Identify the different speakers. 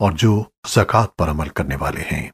Speaker 1: और जो जक़ात पर अमल करने वाले हैं।